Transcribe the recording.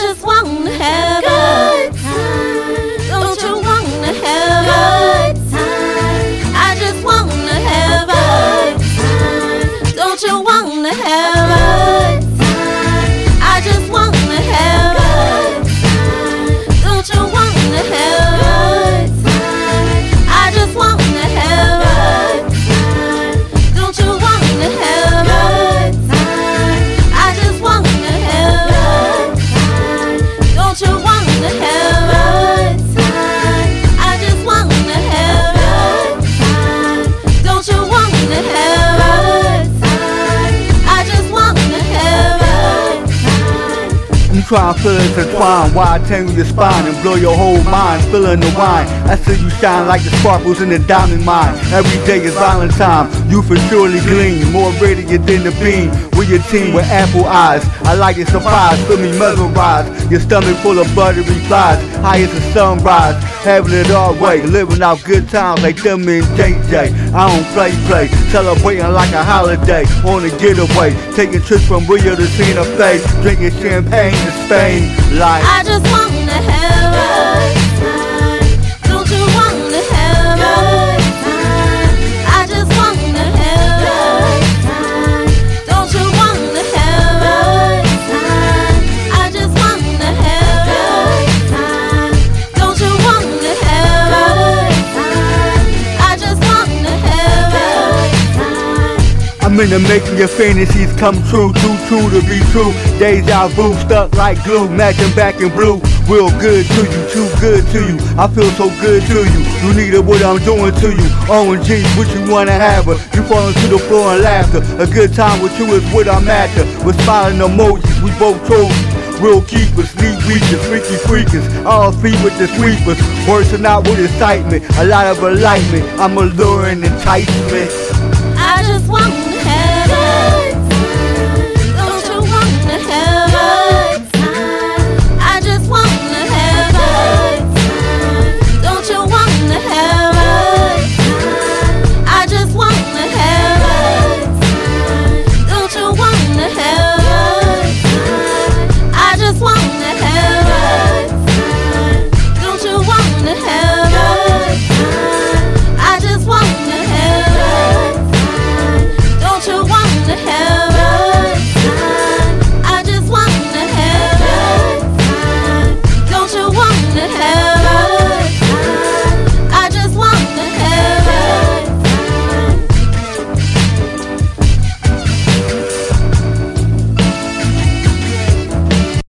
just wanna have try and feel intertwined, why I tangle your spine and blow your whole mind, feeling the wine. I see you shine like the sparkles in the diamond mine. Every day is Valentine, you for surely gleam, more radiant than the beam. With your team with apple eyes, I like your surprise, feel me mesmerized. Your stomach full of buttery flies, high as the sunrise. Having it our way, living out good times like Thelma and JJ. I don't play play, celebrating like a holiday on a getaway, taking trips from Rio to Santa Fe, drinking champagne in Spain. Like I just wanna have In the making your fantasies come true, too true to be true. Deja vu stuck like glue, matching back in blue. Real good to you, too good to you. I feel so good to you. You needed what I'm doing to you. OMG, what you wanna have her? You falling to the floor in laughter. A good time with you is what I'm after. With smiling emojis, we both trophies. Real keepers, neat reachers, freaky freakers, all feet with the sweepers, words out with excitement, a lot of enlightenment, I'm alluring enticement. I just wanna